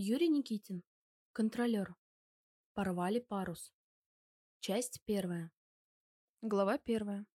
Юрий Никитин. Контролер. Порвали парус. Часть первая. Глава первая.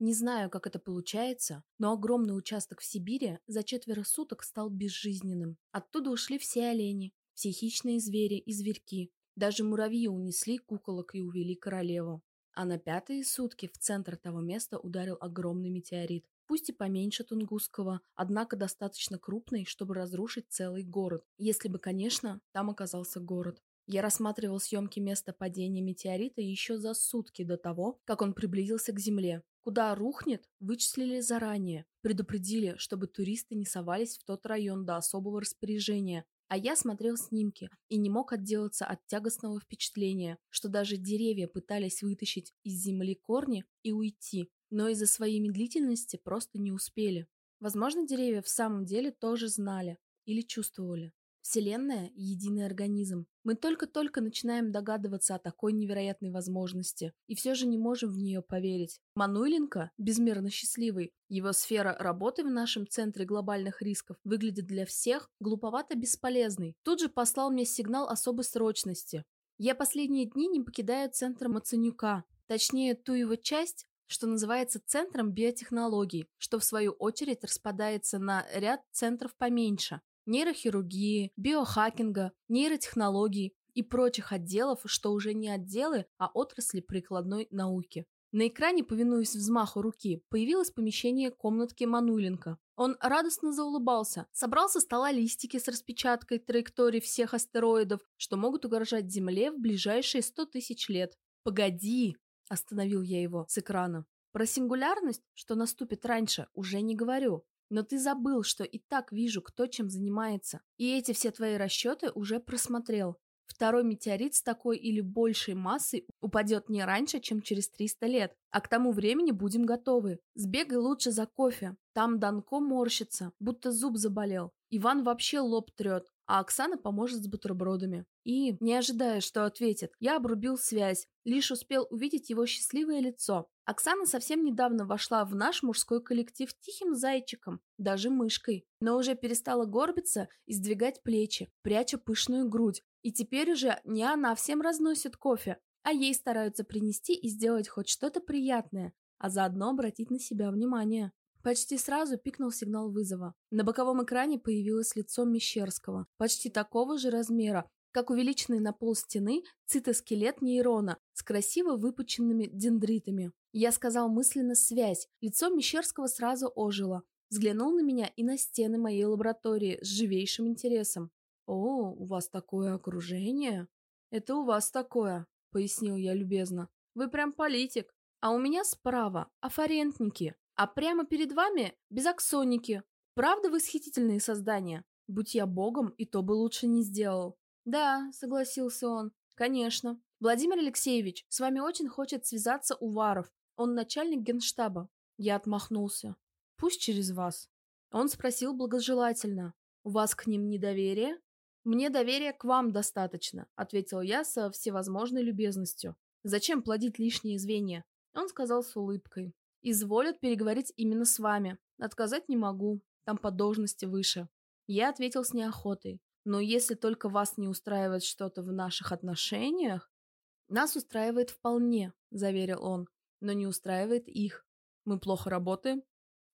Не знаю, как это получается, но огромный участок в Сибири за четверо суток стал безжизненным. Оттуда ушли все олени, все хищные звери и зверьки. Даже муравьи унесли куколок и увели королеву. А на пятые сутки в центр того места ударил огромный метеорит. Пусть и поменьше Тунгусского, однако достаточно крупный, чтобы разрушить целый город. Если бы, конечно, там оказался город. Я рассматривал съемки места падения метеорита еще за сутки до того, как он приблизился к Земле. Куда рухнет, вычислили заранее. Предупредили, чтобы туристы не совались в тот район до особого распоряжения. А я смотрел снимки и не мог отделаться от тягостного впечатления, что даже деревья пытались вытащить из земли корни и уйти, но из-за своей медлительности просто не успели. Возможно, деревья в самом деле тоже знали или чувствовали. Вселенная – единый организм. Мы только-только начинаем догадываться о такой невероятной возможности, и все же не можем в нее поверить. Мануиленко безмерно счастливый. Его сфера работы в нашем центре глобальных рисков выглядит для всех глуповато бесполезной. Тут же послал мне сигнал особой срочности. Я последние дни не покидаю центр Мацанюка, точнее ту его часть, что называется центром биотехнологий, что в свою очередь распадается на ряд центров поменьше нейрохирургии, биохакинга, нейротехнологий и прочих отделов, что уже не отделы, а отрасли прикладной науки. На экране, повинуясь взмаху руки, появилось помещение комнатки Мануленко. Он радостно заулыбался, собрал со стола листики с распечаткой траекторий всех астероидов, что могут угрожать Земле в ближайшие 100 тысяч лет. «Погоди!» – остановил я его с экрана. Про сингулярность, что наступит раньше, уже не говорю. Но ты забыл, что и так вижу, кто чем занимается. И эти все твои расчеты уже просмотрел. Второй метеорит с такой или большей массой упадет не раньше, чем через 300 лет. А к тому времени будем готовы. Сбегай лучше за кофе. Там Данко морщится, будто зуб заболел. Иван вообще лоб трет, а Оксана поможет с бутербродами. И, не ожидая, что ответит, я обрубил связь, лишь успел увидеть его счастливое лицо. Оксана совсем недавно вошла в наш мужской коллектив тихим зайчиком, даже мышкой, но уже перестала горбиться и сдвигать плечи, пряча пышную грудь. И теперь уже не она всем разносит кофе, а ей стараются принести и сделать хоть что-то приятное, а заодно обратить на себя внимание. Почти сразу пикнул сигнал вызова. На боковом экране появилось лицо Мещерского, почти такого же размера, как увеличенный на пол стены цитоскелет нейрона с красиво выпученными дендритами. Я сказал мысленно «связь». Лицо Мещерского сразу ожило. Взглянул на меня и на стены моей лаборатории с живейшим интересом. «О, у вас такое окружение?» «Это у вас такое», — пояснил я любезно. «Вы прям политик. А у меня справа афорентники, а прямо перед вами безаксонники. Правда восхитительные создания? Будь я богом, и то бы лучше не сделал». «Да», — согласился он, — «конечно. Владимир Алексеевич, с вами очень хочет связаться Уваров. Он начальник генштаба. Я отмахнулся. Пусть через вас. Он спросил благожелательно. У вас к ним недоверие? Мне доверия к вам достаточно, ответил я со всевозможной любезностью. Зачем плодить лишние звенья? Он сказал с улыбкой. Изволят переговорить именно с вами. Отказать не могу. Там по должности выше. Я ответил с неохотой. Но если только вас не устраивает что-то в наших отношениях... Нас устраивает вполне, заверил он но не устраивает их. Мы плохо работаем?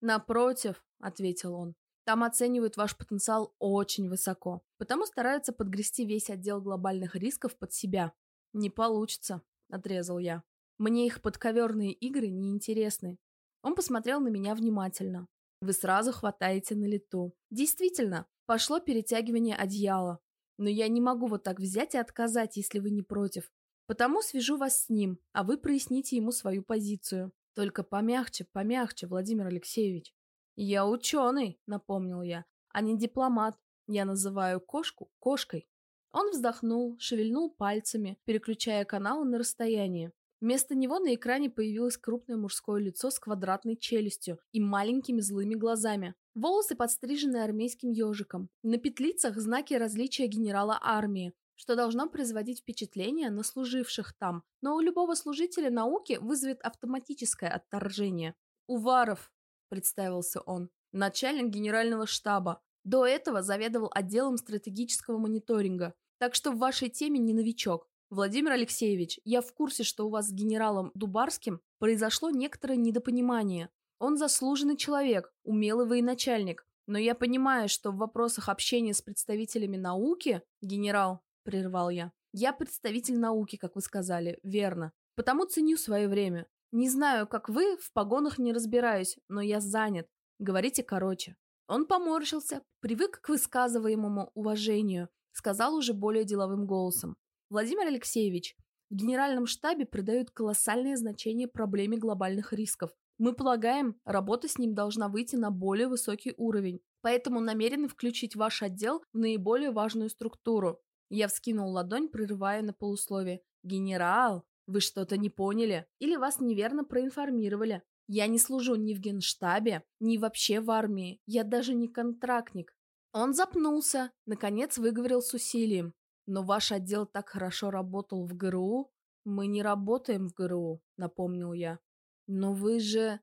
Напротив, ответил он. Там оценивают ваш потенциал очень высоко, потому стараются подгрести весь отдел глобальных рисков под себя. Не получится, отрезал я. Мне их подковерные игры не интересны. Он посмотрел на меня внимательно. Вы сразу хватаете на лету. Действительно, пошло перетягивание одеяла. Но я не могу вот так взять и отказать, если вы не против. Потому свяжу вас с ним, а вы проясните ему свою позицию. Только помягче, помягче, Владимир Алексеевич. Я ученый, напомнил я, а не дипломат. Я называю кошку кошкой. Он вздохнул, шевельнул пальцами, переключая каналы на расстояние. Вместо него на экране появилось крупное мужское лицо с квадратной челюстью и маленькими злыми глазами. Волосы подстрижены армейским ежиком. На петлицах знаки различия генерала армии что должно производить впечатление на служивших там, но у любого служителя науки вызовет автоматическое отторжение. «Уваров», — представился он, — «начальник генерального штаба. До этого заведовал отделом стратегического мониторинга, так что в вашей теме не новичок. Владимир Алексеевич, я в курсе, что у вас с генералом Дубарским произошло некоторое недопонимание. Он заслуженный человек, умелый военачальник, но я понимаю, что в вопросах общения с представителями науки, генерал, прервал я, я представитель науки, как вы сказали, верно. Потому ценю свое время. Не знаю, как вы, в погонах не разбираюсь, но я занят. Говорите короче. Он поморщился, привык к высказываемому уважению, сказал уже более деловым голосом. Владимир Алексеевич, в генеральном штабе придают колоссальное значение проблеме глобальных рисков. Мы полагаем, работа с ним должна выйти на более высокий уровень, поэтому намерены включить ваш отдел в наиболее важную структуру. Я вскинул ладонь, прерывая на полусловие. «Генерал, вы что-то не поняли? Или вас неверно проинформировали? Я не служу ни в генштабе, ни вообще в армии. Я даже не контрактник». Он запнулся, наконец выговорил с усилием. «Но ваш отдел так хорошо работал в ГРУ?» «Мы не работаем в ГРУ», — напомнил я. «Но вы же...»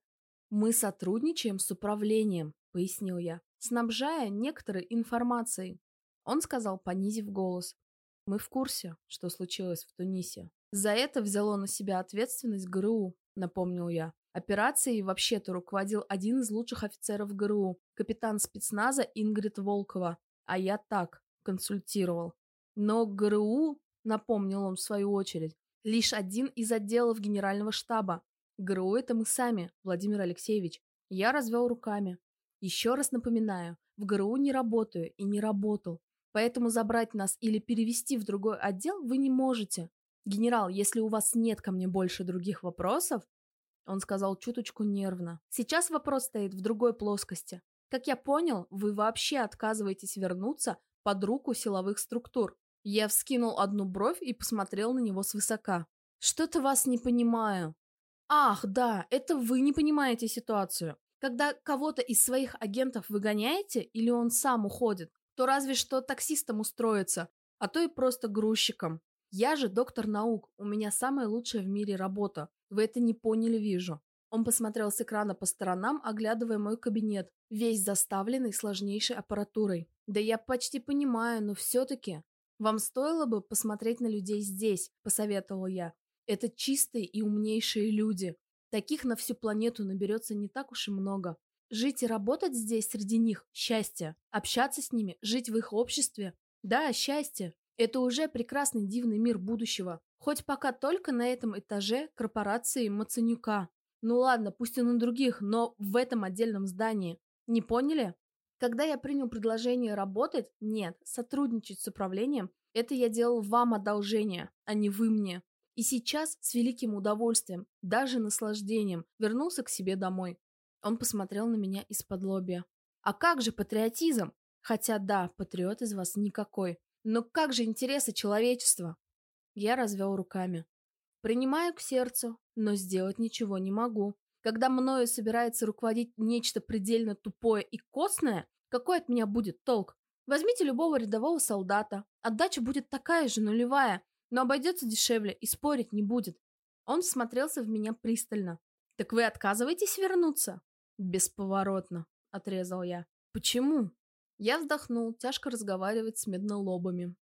«Мы сотрудничаем с управлением», — пояснил я, снабжая некоторой информацией. Он сказал, понизив голос. «Мы в курсе, что случилось в Тунисе. За это взяло на себя ответственность ГРУ», — напомнил я. Операцией вообще-то руководил один из лучших офицеров ГРУ, капитан спецназа Ингрид Волкова, а я так, консультировал. Но ГРУ, напомнил он в свою очередь, лишь один из отделов генерального штаба, ГРУ это мы сами, Владимир Алексеевич. Я развел руками. Еще раз напоминаю, в ГРУ не работаю и не работал. Поэтому забрать нас или перевести в другой отдел вы не можете. Генерал, если у вас нет ко мне больше других вопросов, он сказал чуточку нервно. Сейчас вопрос стоит в другой плоскости. Как я понял, вы вообще отказываетесь вернуться под руку силовых структур. Я вскинул одну бровь и посмотрел на него свысока. Что-то вас не понимаю. Ах, да, это вы не понимаете ситуацию. Когда кого-то из своих агентов выгоняете или он сам уходит, то разве что таксистом устроиться, а то и просто грузчиком. Я же доктор наук, у меня самая лучшая в мире работа. Вы это не поняли, вижу. Он посмотрел с экрана по сторонам, оглядывая мой кабинет, весь заставленный сложнейшей аппаратурой. Да я почти понимаю, но все-таки... Вам стоило бы посмотреть на людей здесь, посоветовала я. Это чистые и умнейшие люди. Таких на всю планету наберется не так уж и много. Жить и работать здесь среди них – счастье. Общаться с ними, жить в их обществе – да, счастье. Это уже прекрасный дивный мир будущего. Хоть пока только на этом этаже корпорации Мацанюка. Ну ладно, пусть и на других, но в этом отдельном здании. Не поняли? Когда я принял предложение работать, нет, сотрудничать с управлением, это я делал вам одолжение, а не вы мне. И сейчас с великим удовольствием, даже наслаждением, вернулся к себе домой. Он посмотрел на меня из-под лобья. А как же патриотизм? Хотя да, патриот из вас никакой. Но как же интересы человечества? Я развел руками. Принимаю к сердцу, но сделать ничего не могу. Когда мною собирается руководить нечто предельно тупое и костное, какой от меня будет толк? Возьмите любого рядового солдата. Отдача будет такая же, нулевая, но обойдется дешевле и спорить не будет. Он смотрелся в меня пристально. «Так вы отказываетесь вернуться?» «Бесповоротно», — отрезал я. «Почему?» Я вздохнул, тяжко разговаривать с меднолобами.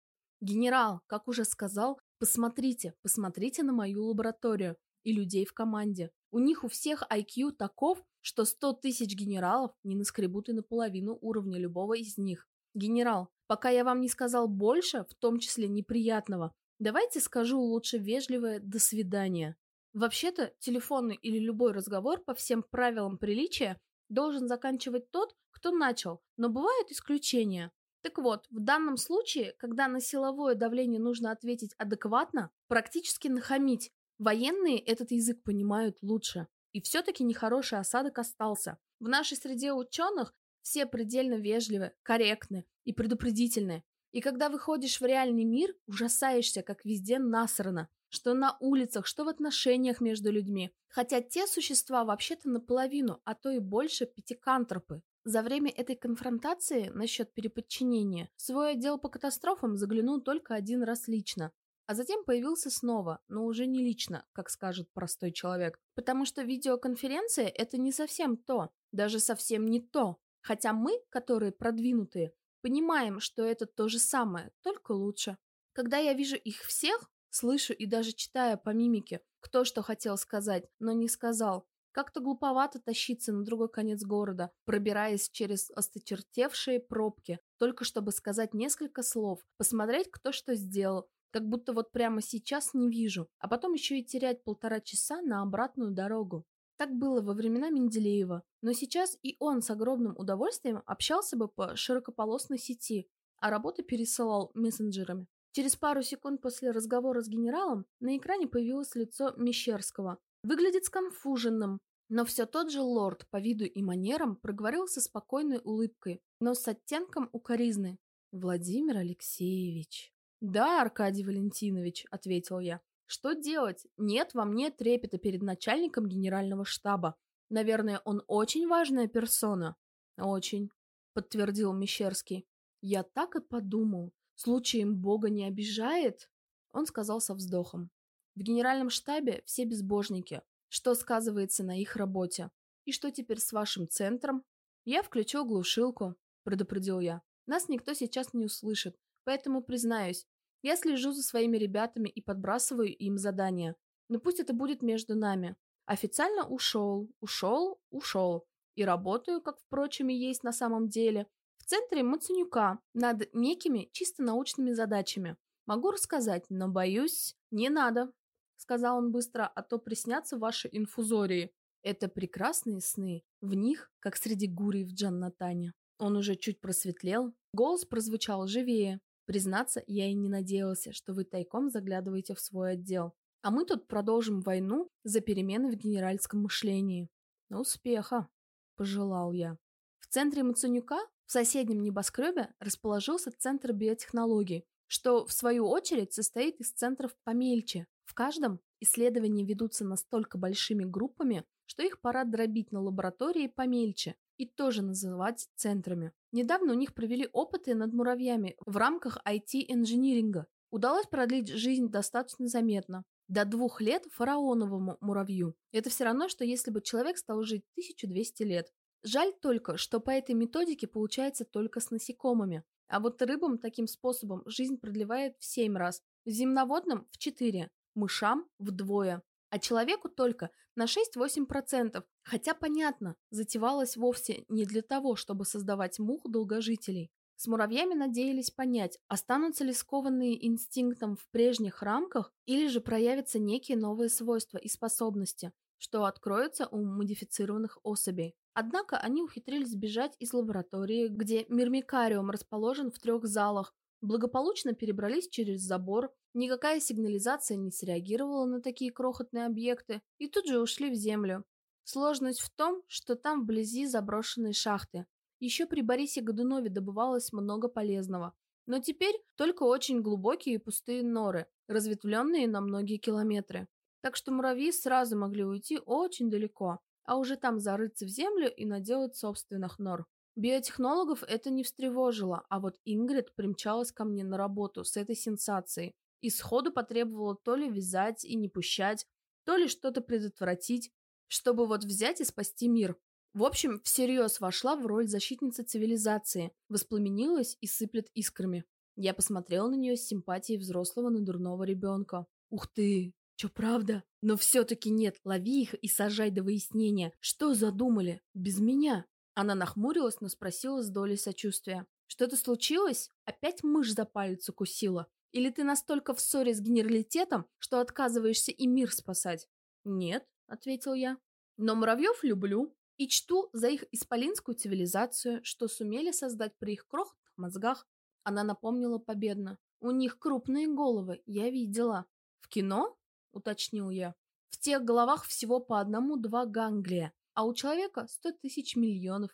«Генерал, как уже сказал, посмотрите, посмотрите на мою лабораторию и людей в команде. У них у всех IQ таков, что 100 тысяч генералов не наскребут и наполовину уровня любого из них. Генерал, пока я вам не сказал больше, в том числе неприятного, Давайте скажу лучше вежливое «до свидания». Вообще-то, телефонный или любой разговор по всем правилам приличия должен заканчивать тот, кто начал, но бывают исключения. Так вот, в данном случае, когда на силовое давление нужно ответить адекватно, практически нахамить, военные этот язык понимают лучше. И все-таки нехороший осадок остался. В нашей среде ученых все предельно вежливы, корректны и предупредительны. И когда выходишь в реальный мир, ужасаешься, как везде насрано. Что на улицах, что в отношениях между людьми. Хотя те существа вообще-то наполовину, а то и больше пятикантропы. За время этой конфронтации насчет переподчинения в свой отдел по катастрофам заглянул только один раз лично. А затем появился снова, но уже не лично, как скажет простой человек. Потому что видеоконференция – это не совсем то, даже совсем не то. Хотя мы, которые продвинутые, понимаем, что это то же самое, только лучше. Когда я вижу их всех, слышу и даже читаю по мимике, кто что хотел сказать, но не сказал, как-то глуповато тащиться на другой конец города, пробираясь через осточертевшие пробки, только чтобы сказать несколько слов, посмотреть, кто что сделал, как будто вот прямо сейчас не вижу, а потом еще и терять полтора часа на обратную дорогу. Так было во времена Менделеева, но сейчас и он с огромным удовольствием общался бы по широкополосной сети, а работы пересылал мессенджерами. Через пару секунд после разговора с генералом на экране появилось лицо Мещерского, Выглядит сконфуженным, но все тот же лорд по виду и манерам проговорил со спокойной улыбкой, но с оттенком укоризны. «Владимир Алексеевич». «Да, Аркадий Валентинович», — ответил я. «Что делать? Нет во мне трепета перед начальником генерального штаба. Наверное, он очень важная персона». «Очень», — подтвердил Мещерский. «Я так и подумал. Случаем Бога не обижает?» Он сказал со вздохом. В генеральном штабе все безбожники, что сказывается на их работе. И что теперь с вашим центром? Я включил глушилку, предупредил я. Нас никто сейчас не услышит, поэтому признаюсь, я слежу за своими ребятами и подбрасываю им задания. Но пусть это будет между нами. Официально ушел, ушел, ушел. И работаю, как, впрочем, и есть на самом деле, в центре Мацанюка над некими чисто научными задачами. Могу рассказать, но боюсь, не надо. — сказал он быстро, — а то приснятся ваши инфузории. Это прекрасные сны, в них, как среди гурий в Джаннатане. Он уже чуть просветлел, голос прозвучал живее. Признаться, я и не надеялся, что вы тайком заглядываете в свой отдел. А мы тут продолжим войну за перемены в генеральском мышлении. Успеха, пожелал я. В центре Мацанюка, в соседнем небоскребе, расположился Центр биотехнологий, что, в свою очередь, состоит из центров помельче, в каждом исследования ведутся настолько большими группами, что их пора дробить на лаборатории помельче и тоже называть центрами. Недавно у них провели опыты над муравьями в рамках IT-инжиниринга. Удалось продлить жизнь достаточно заметно. До двух лет фараоновому муравью. Это все равно, что если бы человек стал жить 1200 лет. Жаль только, что по этой методике получается только с насекомыми. А вот рыбам таким способом жизнь продлевает в 7 раз, в земноводном в 4, мышам вдвое, а человеку только на 6-8%. Хотя понятно, затевалось вовсе не для того, чтобы создавать мух долгожителей. С муравьями надеялись понять, останутся ли скованные инстинктом в прежних рамках или же проявятся некие новые свойства и способности, что откроются у модифицированных особей. Однако они ухитрились сбежать из лаборатории, где мирмикариум расположен в трех залах, благополучно перебрались через забор, никакая сигнализация не среагировала на такие крохотные объекты и тут же ушли в землю. Сложность в том, что там вблизи заброшенные шахты. Еще при Борисе Годунове добывалось много полезного. Но теперь только очень глубокие и пустые норы, разветвленные на многие километры. Так что муравьи сразу могли уйти очень далеко, а уже там зарыться в землю и наделать собственных нор. Биотехнологов это не встревожило, а вот Ингрид примчалась ко мне на работу с этой сенсацией и сходу потребовала то ли вязать и не пущать, то ли что-то предотвратить, чтобы вот взять и спасти мир. В общем, всерьез вошла в роль защитницы цивилизации, воспламенилась и сыплет искрами. Я посмотрел на нее с симпатией взрослого надурного ребенка. Ух ты, Чё, правда? Но все-таки нет, лови их и сажай до выяснения. Что задумали? Без меня? Она нахмурилась, но спросила с долей сочувствия. «Что-то случилось? Опять мышь за палец укусила? Или ты настолько в ссоре с генералитетом, что отказываешься и мир спасать?» «Нет», — ответил я. «Но муравьев люблю и чту за их исполинскую цивилизацию, что сумели создать при их крохотных мозгах». Она напомнила победно. «У них крупные головы, я видела». «В кино?» — уточнил я. «В тех головах всего по одному-два ганглия, а у человека сто тысяч миллионов.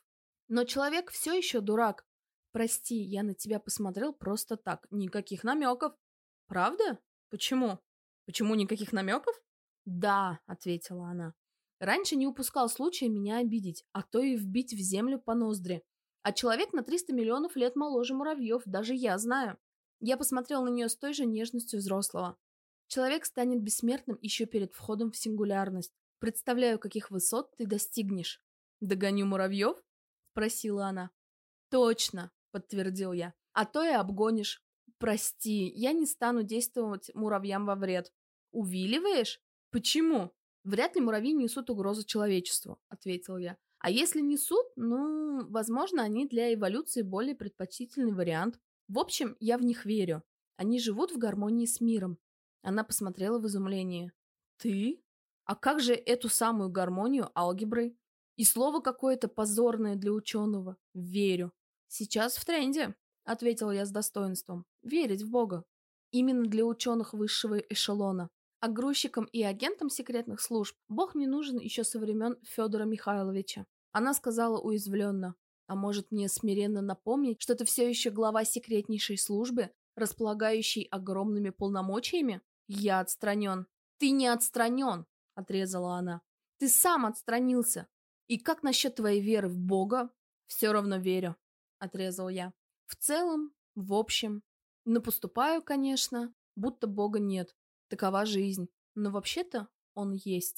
Но человек все еще дурак. Прости, я на тебя посмотрел просто так, никаких намеков. Правда? Почему? Почему никаких намеков? Да, ответила она. Раньше не упускал случая меня обидеть, а то и вбить в землю по ноздри. А человек на 300 миллионов лет моложе муравьев, даже я знаю. Я посмотрел на нее с той же нежностью взрослого. Человек станет бессмертным еще перед входом в сингулярность. Представляю, каких высот ты достигнешь. Догоню муравьев? Спросила она. Точно, подтвердил я. А то и обгонишь. Прости, я не стану действовать муравьям во вред. Увиливаешь? Почему? Вряд ли муравьи несут угрозу человечеству, ответил я. А если несут, ну, возможно, они для эволюции более предпочтительный вариант. В общем, я в них верю. Они живут в гармонии с миром. Она посмотрела в изумлении. Ты? А как же эту самую гармонию алгебры? И слово какое-то позорное для ученого. Верю. Сейчас в тренде, ответила я с достоинством. Верить в Бога. Именно для ученых высшего эшелона. А грузчикам и агентам секретных служб Бог не нужен еще со времен Федора Михайловича. Она сказала уязвленно. А может мне смиренно напомнить, что ты все еще глава секретнейшей службы, располагающей огромными полномочиями? Я отстранен. Ты не отстранен, отрезала она. Ты сам отстранился. И как насчет твоей веры в Бога? Все равно верю, отрезал я. В целом, в общем. Но поступаю, конечно, будто Бога нет. Такова жизнь. Но вообще-то он есть.